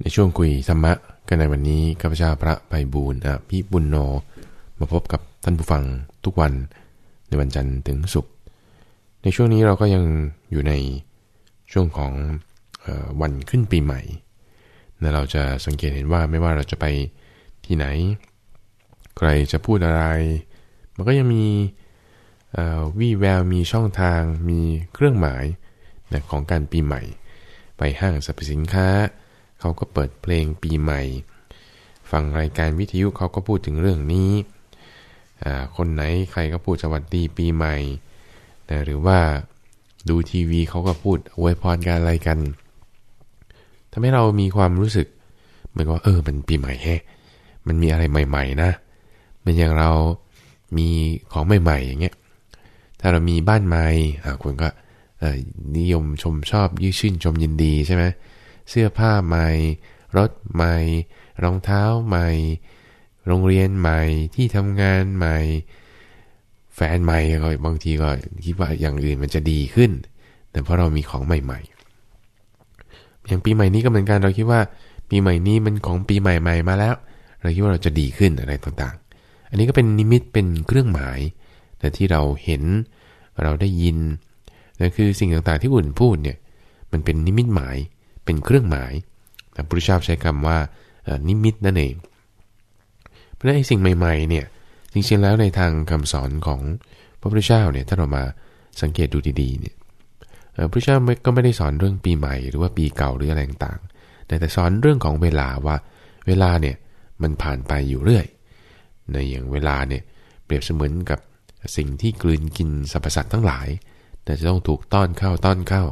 ในช่วงคุยธรรมะกันในวันนี้ข้าพเจ้าพระไพบูลอภิบุญโน มาพบกับท่านผู้ฟังทุกวันในวันจันทร์ถึงศุกร์ในช่วงนี้เราก็ยังอยู่ในช่วงของออวันขึ้นปีใหม่นะเราจะสังเกตเห็นว่าไม่ว่าเราจะไปที่ไหน ใครจะพูดอะไร มันก็ยังมีวี่แววมีช่องทางมีเครื่องหมายนะของการปีใหม่ ไปห้างสรรพสินค้า เขาก็เปิดเพลงปีใหม่ ฟังรายการวิทยุเขาก็พูดถึงเรื่องนี้ คนไหนใครก็พูดสวัสดีปีใหม่นะหรือว่าดูทีวีเขาก็พูดอวยพรกันอะไรกันทำให้เรามีความรู้สึกเหมือนว่าเออมันปีใหม่แฮะมันมีอะไรใหม่ ๆ นะ มันอย่างเรามีของใหม่ ๆ อย่างเงี้ย ถ้าเรามีบ้านใหม่คนก็นิยมชมชอบยื่ชื่นชมยินดีใช่ไหม เสื้อผ้าใหม่ รถใหม่ รองเท้าใหม่ โรงเรียนใหม่ ที่ทำงานใหม่ แฟนใหม่ก็บางทีก็คิดว่าอย่างอื่นมันจะดีขึ้น แต่เพราะเรามีของใหม่ๆ อย่างปีใหม่นี้ก็เหมือนกันเราคิดว่า ปีใหม่นี้มันของปีใหม่ใหม่มาแล้ว เราคิดว่าเราจะดีขึ้นอะไรต่างๆ อันนี้ก็เป็นนิมิตเป็นเครื่องหมาย แต่ที่เราเห็นเราได้ยินนั่นคือสิ่งต่างๆที่อุ่นพูดเนี่ยมันเป็นนิมิตหมาย เป็นเครื่องหมายพระพุทธเจ้าใช้คำว่านิมิตนั่นเอง เพราะฉะนั้นไอ้สิ่งใหม่ๆเนี่ยจริงๆแล้วในทางคำสอนของพระพุทธเจ้าเนี่ยถ้าเรามาสังเกตดูดีๆเนี่ยพระพุทธเจ้าก็ไม่ได้สอนเรื่องปีใหม่หรือว่าปีเก่าหรืออะไรต่างๆ แต่สอนเรื่องของเวลาว่าเวลาเนี่ยมันผ่านไปอยู่เรื่อย ในอย่างเวลาเนี่ยเปรียบเสมือนกับสิ่งที่กลืนกินสรรพสัตว์ทั้งหลาย แต่จะต้องถูกต้อนเข้าต้อนเข้า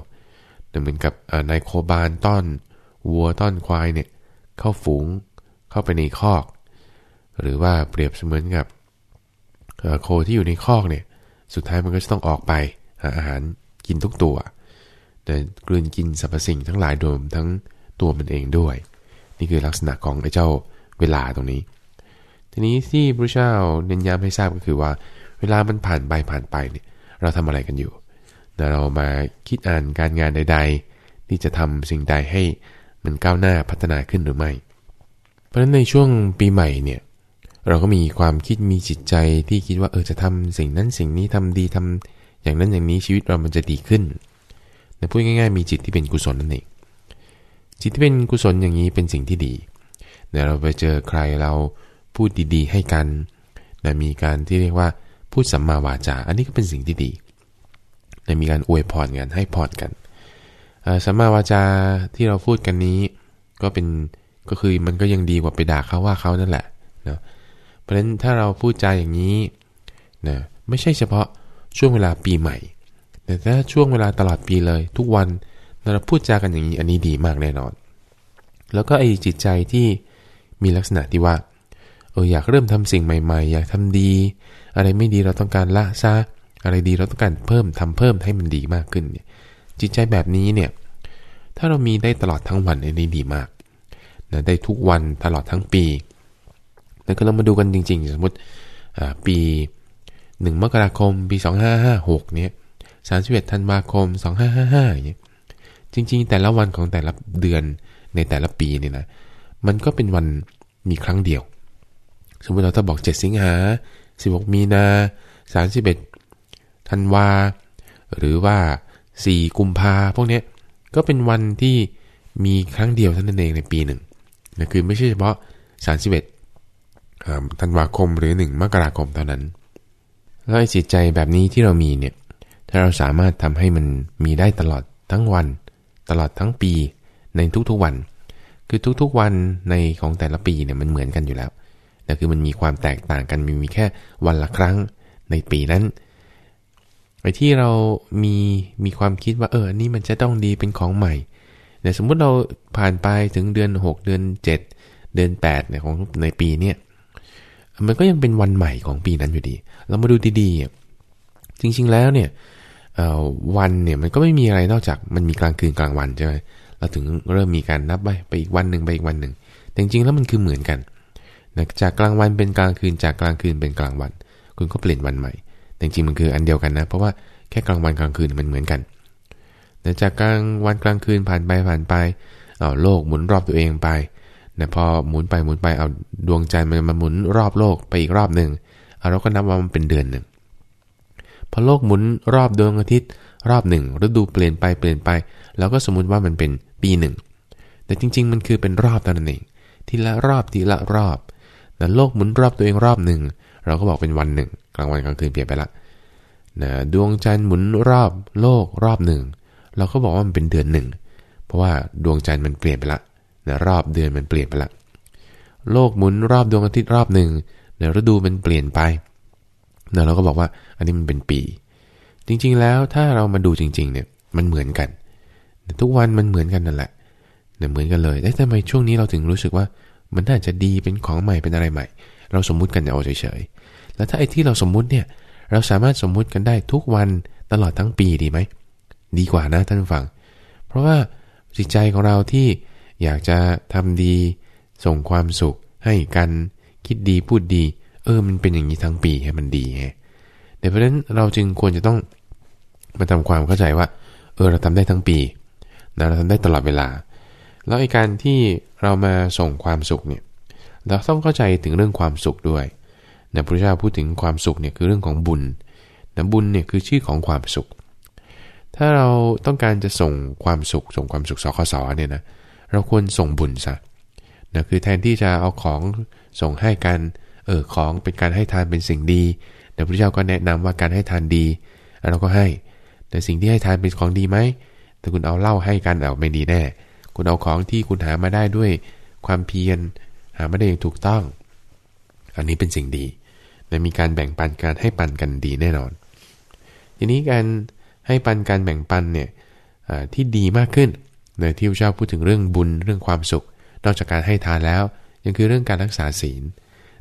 เหมือนกับนายโคบานต้อน วัวต้อนควายเนี่ยเข้าฝูงเข้าไปในคอก หรือว่าเปรียบเสมือนกับโคที่อยู่ในคอกเนี่ยสุดท้ายมันก็จะต้องออกไปหาอาหารกินทุกตัว แต่กลืนกินสรรพสิ่งทั้งหลายรวมทั้งตัวมันเองด้วย นี่คือลักษณะของไอ้เจ้าเวลาตรงนี้ ทีนี้ที่พระเจ้าเน้นย้ำให้ทราบก็คือว่า เวลามันผ่านไปผ่านไปเนี่ยเราทำอะไรกันอยู่ เรามาคิดอ่านการงานใด ๆ ที่จะทำสิ่งใดให้มันก้าวหน้าพัฒนาขึ้นหรือไม่ เพราะฉะนั้นในช่วงปีใหม่เนี่ยเราก็มีความคิดมีจิตใจที่คิดว่าเออจะทำสิ่งนั้นสิ่งนี้ทำดีทำอย่างนั้นอย่างนี้ชีวิตเรามันจะดีขึ้นแต่พูดง่ายๆมีจิตที่เป็นกุศลนั่นเองจิตที่เป็นกุศลอย่างนี้เป็นสิ่งที่ดีเดี๋ยวเราไปเจอใครเราพูดดีๆ ให้กันแต่มีการที่เรียกว่าพูดสัมมาวาจา อันนี้ก็เป็นสิ่งที่ดี มีการอวยพรกันให้พรกันสัมมาวาจาที่เราพูดกันนี้ ก็เป็นก็คือมันก็ยังดีกว่าไปด่าเขาว่าเขานั่นแหละเนะเพราะฉะนั้นถ้าเราพูดจาอย่างนี้นะไม่ใช่เฉพาะช่วงเวลาปีใหม่ แต่ถ้าช่วงเวลาตลอดปีเลย ทุกวันเราพูดจากันอย่างนี้อันนี้ดีมากแน่นอน แล้วก็ไอ้จิตใจที่มีลักษณะที่ว่าเอออยากเริ่มทำสิ่งใหม่ ๆ อยากทำดี อะไรไม่ดีเราต้องการละซะ อะไรดีเราต้องการเพิ่มทำเพิ่มให้มันดีมากขึ้นเนี่ยจิตใจแบบนี้เนี่ยถ้าเรามีได้ตลอดทั้งวันอันนี้ดีมากนะได้ทุกวันตลอดทั้งปีแล้วก็เรามาดูกันจริง ๆ สมมติปี 1 มกราคม ปี 2556เนี่ย31ธันวาคม 2555อย่างเงี้ยจริง ๆ แต่ละวันของแต่ละเดือนในแต่ละปีเนี่ยนะมันก็เป็นวันมีครั้งเดียว สมมติเราถ้าบอก 7 สิงหา 16 มีนา 31 ธันวา หรือว่า 4 กุมภาพวกนี้ก็เป็นวันที่มีครั้งเดียวเท่านั้นเองในปีหนึ่งนะคือไม่ใช่เฉพาะ 31ธันวาคมหรือ 1 มกราคมเท่านั้น แล้วจิตใจแบบนี้ที่เรามีเนี่ย ถ้าเราสามารถทำให้มันมีได้ตลอดทั้งวัน ตลอดทั้งปีในทุกๆวัน คือทุกๆวันในของแต่ละปีเนี่ยมันเหมือนกันอยู่แล้วแต่คือมันมีความแตกต่างกันมีแค่วันละครั้งในปีนั้น ที่เรามีมีความคิดว่าเออ นี่มันจะต้องดีเป็นของใหม่แต่สมมุติเราผ่านไปถึงเดือน 6 เดือน 7 เดือน8เนี่ยของในปีเนี่ยมันก็ยังเป็นวันใหม่ของปีนั้นอยู่ดี เรามาดูดีๆ จริงๆแล้วเนี่ยวันเนี่ยมันก็ไม่มีอะไรนอกจากมันมีกลางคืนกลางวันใช่ไหมเราถึงเริ่มมีการนับไปไปอีกวันหนึ่งไปอีกวันหนึ่งแต่จริงๆแล้วมันคือเหมือนกัน จากกลางวันเป็นกลางคืนจากกลางคืนเป็นกลางวัน คุณก็เปลี่ยนวันใหม่ แต่จริงมันคืออันเดียวกันนะ เพราะว่าแค่กลางวันกลางคืนมันเหมือนกันแต่จากกลางวันกลางคืนผ่านไปผ่านไปเอาโลกหมุนรอบตัวเองไปนะพอหมุนไปหมุนไปเอาดวงจันทร์มันมาหมุนรอบโลกไปอีกรอบหนึ่งเอาเราก็นับว่ามันเป็นเดือนหนึ่งพอโลกหมุนรอบดวงอาทิตย์ รอบหนึ่งฤดูเปลี่ยนไปเปลี่ยนไปเราก็สมมุติว่ามันเป็นปีหนึ่งแต่จริง ๆ มันคือเป็นรอบเท่านั้นเองทีละรอบทีละรอบแต่โลกหมุนรอบตัวเองรอบหนึ่ง เราก็บอกเป็นวันหนึ่ง กลางวันกลางคืนเปลี่ยนไปละนะดวงจันทร์หมุนรอบโลกรอบหนึ่ง เราก็บอกว่ามันเป็นเดือนหนึ่ง เพราะว่าดวงจันทร์มันเปลี่ยนไปละนะรอบเดือนมันเปลี่ยนไปละ โลกหมุนรอบดวงอาทิตย์รอบหนึ่งในฤดูมันเปลี่ยนไปนะเราก็บอกว่าอันนี้มันเป็นปี จริงๆแล้วถ้าเรามาดูจริง ๆ เนี่ยมันเหมือนกัน ทุกวันมันเหมือนกันนั่นแหละเนี่ยเหมือนกันเลยแต่ทำไมช่วงนี้เราถึงรู้สึกว่า มันน่าจะดีเป็นของใหม่เป็นอะไรใหม่ เราสมมุติกันเอาเฉยๆ แล้วถ้าไอ้ที่เราสมมุติเนี่ย เราสามารถสมมุติกันได้ทุกวันตลอดทั้งปีดีไหม ดีกว่านะท่านฟัง เพราะว่าจิตใจของเราที่อยากจะทำดี ส่งความสุขให้กัน คิดดีพูดดี เออ มันเป็นอย่างนี้ทั้งปีให้มันดีไงแต่เพราะฉะนั้นเราจึงควรจะต้องมาทำความเข้าใจว่า เออ เราทำได้ทั้งปีนะเราทำได้ตลอดเวลา แล้วไอ้การที่เรามาส่งความสุขเนี่ยเราต้องเข้าใจถึงเรื่องความสุขด้วยนะพระเจ้าพูดถึงความสุขเนี่ยคือเรื่องของบุญนะบุญเนี่ยคือชื่อของความสุข ถ้าเราต้องการจะส่งความสุข ส่งความสุขสคสเนี่ยนะเราควรส่งบุญซะนะคือแทนที่จะเอาของส่งให้กันเออของเป็นการให้ทานเป็นสิ่งดีแต่พระเจ้าก็แนะนำว่าการให้ทานดีเราก็ให้ แต่สิ่งที่ให้ทานเป็นของดีไหมแต่คุณเอาเหล้าให้กันเอาไม่ดีแน่ คุณเอาของที่คุณหามาได้ด้วยความเพียรหาไม่ได้อย่างถูกต้อง อันนี้เป็นสิ่งดีแต่มีการแบ่งปันการให้ปันกันดีแน่นอน ทีนี้การให้ปันการแบ่งปันเนี่ยที่ดีมากขึ้นในที่พระเจ้าพูดถึงเรื่องบุญเรื่องความสุข นอกจากการให้ทานแล้ว ยังคือเรื่องการรักษาศีล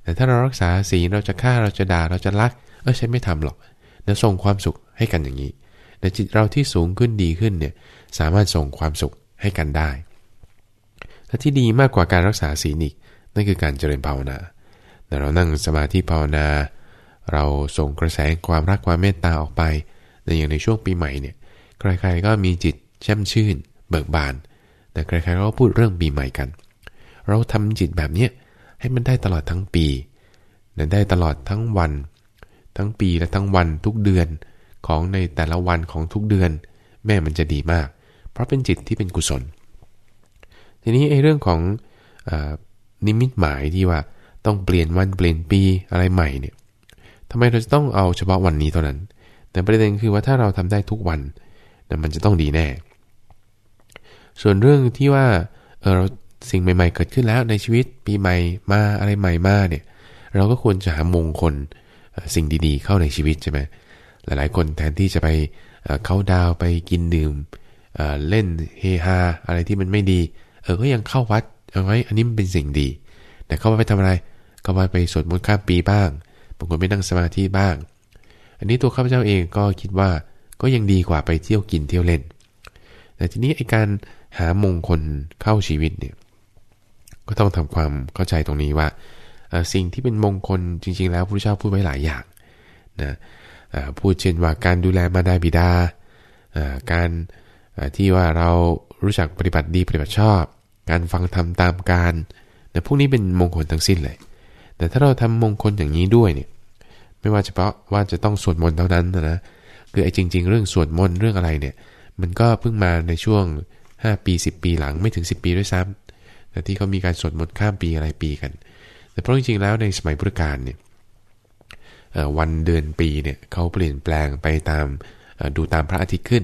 แต่ถ้าเรารักษาศีลเราจะฆ่าเราจะด่าเราจะลักเออใช่ไม่ทำหรอกนะส่งความสุขให้กันอย่างนี้แต่จิตเราที่สูงขึ้นดีขึ้นเนี่ยสามารถส่งความสุขให้กันได้ และที่ดีมากกว่าการรักษาศีลอีกนั่นคือการเจริญภาวนาแต่เรานั่งสมาธิภาวนา เราส่งกระแสความรักความเมตตาออกไปในอย่างในช่วงปีใหม่เนี่ยใครๆก็มีจิตแช่มชื่น เบิกบาน แต่ใครๆก็พูดเรื่องปีใหม่กัน เราทำจิตแบบนี้ให้มันได้ตลอดทั้งปีได้ตลอดทั้งวัน ทั้งปีและทั้งวันทุกเดือนของในแต่ละวันของทุกเดือน แม่มันจะดีมาก เพราะเป็นจิตที่เป็นกุศล ทีนี้ไอ้เรื่องของอนิมิตหมายที่ว่าต้องเปลี่ยนวันเปลี่ยนปีอะไรใหม่เนี่ยทำไมเราจะต้องเอาเฉพาะวันนี้เท่านั้น แต่ประเด็นคือว่าถ้าเราทำได้ทุกวันนะมันจะต้องดีแน่ ส่วนเรื่องที่ว่าเออเราสิ่งใหม่ๆ เกิดขึ้นแล้วในชีวิตปีใหม่มาอะไรใหม่มาเนี่ยเราก็ควรจะหามงคลสิ่งดีๆ เข้าในชีวิตใช่ไหมหลายๆคนแทนที่จะไปเข้าดาวไปกินดื่มเล่นเฮฮาอะไรที่มันไม่ดี เออก็ยังเข้าวัดเอาไว้ อันนี้มันเป็นสิ่งดี แต่เข้าไปทำอะไร ก็ไปไปสวดมนต์ข้ามปีบ้างบางคนไปนั่งสมาธิบ้าง อันนี้ตัวข้าพเจ้าเองก็คิดว่าก็ยังดีกว่าไปเที่ยวกินเที่ยวเล่น แต่ทีนี้ไอ้การหามงคลเข้าชีวิตเนี่ย ก็ต้องทำความเข้าใจตรงนี้ว่า สิ่งที่เป็นมงคลจริง ๆ แล้วพระเจ้าพูดไว้หลายอย่างนะพูดเช่นว่าการดูแลมาดาบิดา การที่ว่าเรารู้จักปฏิบัติดีปฏิบัติชอบ การฟังธรรมตามการแต่พวกนี้เป็นมงคลทั้งสิ้นเลย แต่ถ้าเราทำมงคลอย่างนี้ด้วยเนี่ยไม่ว่าเฉพาะว่าจะต้องสวดมนต์เท่านั้นนะคือไอ้จริง ๆ เรื่องสวดมนต์เรื่องอะไรเนี่ย มันก็เพิ่งมาในช่วง 5 ปี 10 ปีหลังไม่ถึง 10 ปีด้วยซ้ำแต่ที่เขามีการสวดมนต์ข้ามปีอะไรปีกัน แต่เพราะจริงๆแล้วในสมัยพุทธกาลเนี่ยวันเดือนปีเนี่ยเขาเปลี่ยนแปลงไปตามดูตามพระอาทิตย์ขึ้น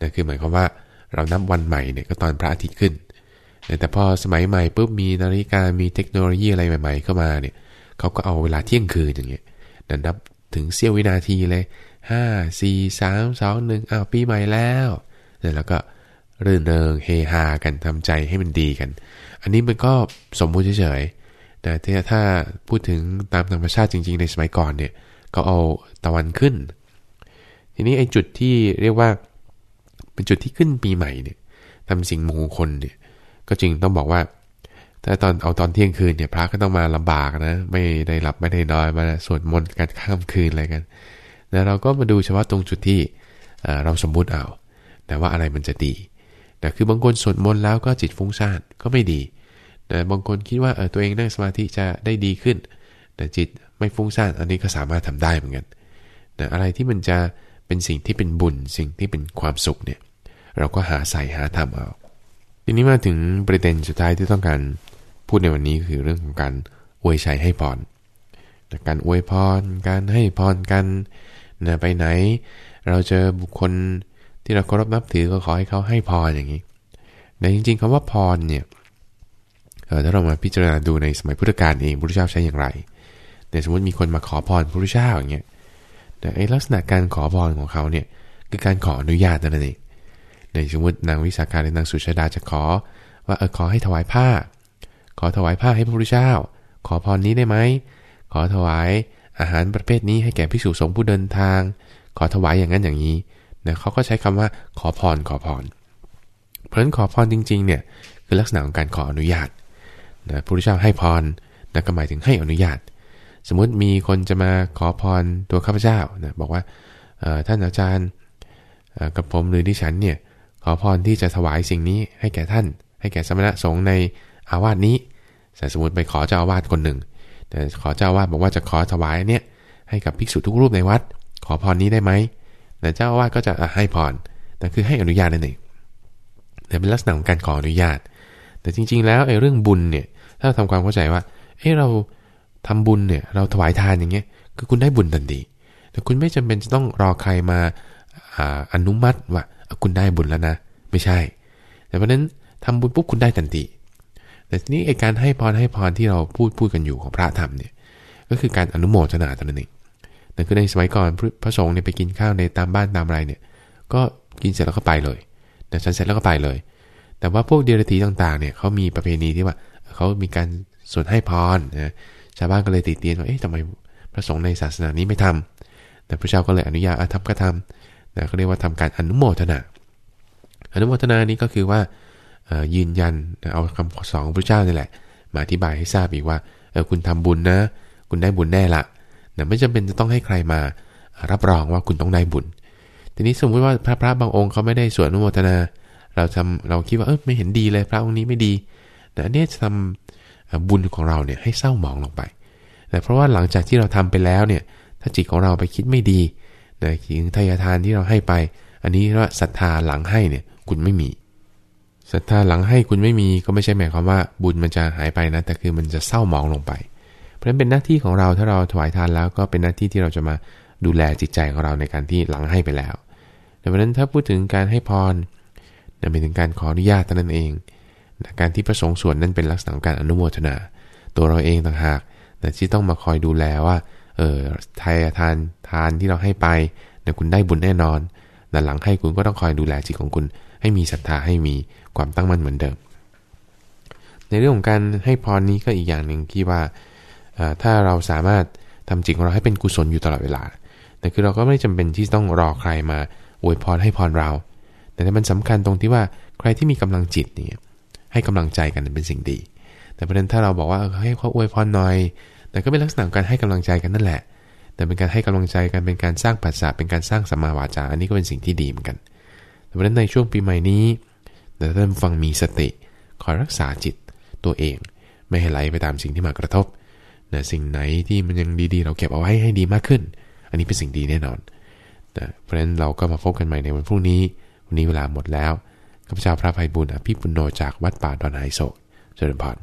นะคือหมายความว่าเรานับวันใหม่เนี่ยก็ตอนพระอาทิตย์ขึ้น แต่พอสมัยใหม่ปุ๊บมีนาฬิกามีเทคโนโลยีอะไรใหม่ ๆ เข้ามาเนี่ยเขาก็เอาเวลาเที่ยงคืนอย่างเงี้ยนับถึงเสี้ยววินาทีเลยห้าสี่สามสองหนึ่งอ้าวปีใหม่แล้วแล้วก็รื่นเริงเฮฮากันทำใจให้มันดีกัน อันนี้มันก็สมมุติเฉยแต่ถ้าพูดถึงตามธรรมชาติจริง ๆ ในสมัยก่อนเนี่ยก็เอาตะวันขึ้น ทีนี้ไอ้จุดที่เรียกว่า เป็นจุดที่ขึ้นปีใหม่เนี่ยทำสิ่งมงคลเนี่ย ก็จริงต้องบอกว่า ถ้าตอนเอาตอนเที่ยงคืนเนี่ยพระก็ต้องมาลำบากนะ ไม่ได้หลับไม่ได้นอนมาสวดมนต์กันข้ามคืนอะไรกันแล้วเราก็มาดูเฉพาะตรงจุดที่เราสมมุติเอา แต่ว่าอะไรมันจะดีแต่คือบางคนสวดมนต์แล้วก็จิตฟุ้งซ่านก็ไม่ดีแต่บางคนคิดว่าเออตัวเองนั่งสมาธิจะได้ดีขึ้นแต่จิตไม่ฟุ้งซ่านอันนี้ก็สามารถทำได้เหมือนกันแต่อะไรที่มันจะเป็นสิ่งที่เป็นบุญสิ่งที่เป็นความสุขเนี่ย เราก็หาใส่หาทำเอา ทีนี้มาถึงประเด็นสุดท้ายที่ต้องการพูดในวันนี้คือเรื่องของการอวยชัยให้พรการอวยพร การให้พรกันนะไปไหน เราเจอบุคคลที่เราเคารพนับถือก็ขอให้เขาให้พรอย่างนี้แต่จริงๆคำว่าพรเนี่ยถ้าเรามาพิจารณาดูในสมัยพุทธกาลเองพระเจ้าใช้อย่างไร แต่สมมติมีคนมาขอพรพระเจ้าอย่างเงี้ยแต่ไอ้ลักษณะการขอพรของเขาเนี่ยคือการขออนุญาตนั่นเอง ในสมมตินางวิสากาหรือนางสุชาดาจะขอ ว่าเออขอให้ถวายผ้า ขอถวายผ้าให้พระพุทธเจ้า ขอพรนี้ได้ไหม ขอถวายอาหารประเภทนี้ให้แก่ภิกษุสงฆ์ผู้เดินทาง ขอถวายอย่างนั้นอย่างนี้เนี่ยเขาก็ใช้คำว่าขอพรขอพร เพราะนั้นขอพรจริงๆเนี่ยคือลักษณะของการขออนุญาตนะพระพุทธเจ้าให้พรนะก็หมายถึงให้อนุญาต สมมุติมีคนจะมาขอพรตัวข้าพเจ้านะบอกว่าท่านอาจารย์กับผมหรือดิฉันเนี่ย ขอพรที่จะถวายสิ่งนี้ให้แก่ท่าน ให้แก่สมณะสงฆ์ในอาวาสนี้แต่สมมติไปขอเจ้าอาวาสคนหนึ่ง แต่ขอเจ้าอาวาสบอกว่าจะขอถวายเนี่ยให้กับภิกษุทุกรูปในวัด ขอพรนี้ได้ไหมแต่เจ้าอาวาสก็จะให้พรแต่คือให้อนุญาตนั่นเองแต่เป็นลักษณะของการขออนุญาต แต่จริง ๆ แล้วไอ้เรื่องบุญเนี่ย ถ้าเราทำความเข้าใจว่า เอ้เราทำบุญเนี่ย เราถวายทานอย่างเงี้ย คือคุณได้บุญทันทีแต่คุณไม่จำเป็นจะต้องรอใครมาอนุมัติว่า คุณได้บุญแล้วนะ ไม่ใช่ แต่เพราะนั้นทำบุญปุ๊บคุณได้ทันทีแต่ทีนี้ไอการให้พรให้พรที่เราพูดพูดกันอยู่ของพระธรรมเนี่ยก็คือการอนุโมทนาตนเองแต่คือในสมัยก่อนพระสงฆ์เนี่ยไปกินข้าวในตามบ้านตามอะไรเนี่ย ก็กินเสร็จแล้วก็ไปเลยแต่ฉันเสร็จแล้วก็ไปเลย แต่ว่าพวกเดรัจฉีต่างๆเนี่ยเขามีประเพณีที่ว่าเขามีการส่วนให้พรนะชาวบ้านก็เลยติเตียนว่าเอ๊ะทำไมพระสงฆ์ในศาสนานี้ไม่ทำแต่พระเจ้าก็เลยอนุญาตทำก็ทำ นะเขาเรียกว่าทำการอนุโมทนา อนุโมทนานี้ก็คือว่ายืนยันเอาคำสอนของพระเจ้านี่แหละ มาอธิบายให้ทราบอีกว่าเออคุณทำบุญนะ คุณได้บุญแน่ละนะไม่จำเป็นจะต้องให้ใครมารับรองว่าคุณต้องได้บุญ ทีนี้สมมติว่าพระพระบางองค์เขาไม่ได้สวดอนุโมทนา เราทำเราคิดว่าเออไม่เห็นดีเลยพระองค์นี้ไม่ดีแต่อันนี้จะทำบุญของเราเนี่ยให้เศร้าหมองลงไปแต่เพราะว่าหลังจากที่เราทำไปแล้วเนี่ย ถ้าจิตของเราไปคิดไม่ดี นะถึงทายทานที่เราให้ไป อันนี้ว่าศรัทธาหลังให้เนี่ยคุณไม่มีศรัทธาหลังให้คุณไม่มีก็ไม่ใช่หมายความว่าบุญมันจะหายไปนะแต่คือมันจะเศร้าหมองลงไป เพราะฉะนั้นเป็นหน้าที่ของเราถ้าเราถวายทานแล้วก็เป็นหน้าที่ที่เราจะมาดูแลจิตใจของเราในการที่หลังให้ไปแล้วดังนั้นถ้าพูดถึงการให้พรนั่นเป็นถึงการขออนุญาตนั่นเอง การที่พระสงฆ์ส่วนนั้นเป็นลักษณะของการอนุโมทนา ตัวเราเองต่างหากที่ต้องมาคอยดูแลว่า เออทายทานทานที่เราให้ไปเนี่ยคุณได้บุญแน่นอนแต่หลังให้คุณก็ต้องคอยดูแลจิตของคุณ ให้มีศรัทธาให้มีความตั้งมั่นเหมือนเดิม ในเรื่องของการให้พรนี้ก็อีกอย่างหนึ่งที่ว่าถ้าเราสามารถทำจิตของเราให้เป็นกุศลอยู่ตลอดเวลาแต่คือเราก็ไม่จำเป็นที่ต้องรอใครมาอวยพรให้พรเรา แต่มันสำคัญตรงที่ว่าใครที่มีกำลังจิตเนี่ยให้กำลังใจกันเป็นสิ่งดี แต่ประเด็นถ้าเราบอกว่าให้เขาอวยพรหน่อย แต่ก็เป็นลักษณะการให้กำลังใจกันนั่นแหละ แต่เป็นการให้กำลังใจกันเป็นการสร้างปัจจัยเป็นการสร้างสมาวาจา อันนี้ก็เป็นสิ่งที่ดีเหมือนกันแต่ประเด็นในช่วงปีใหม่นี้แต่ท่านฟังมีสติคอยรักษาจิตตัวเอง ไม่ให้ไหลไปตามสิ่งที่มากระทบแต่สิ่งไหนที่มันยังดีๆ เราเก็บเอาไว้ให้ดีมากขึ้น อันนี้เป็นสิ่งดีแน่นอนเพราะฉะนั้นเราก็มาพบกันใหม่ในวันพรุ่งนี้ วันนี้เวลาหมดแล้วข้าพเจ้าพระภัยบุญอภิปุโนจากวัดป่าดอนไฮโศกเจริญพร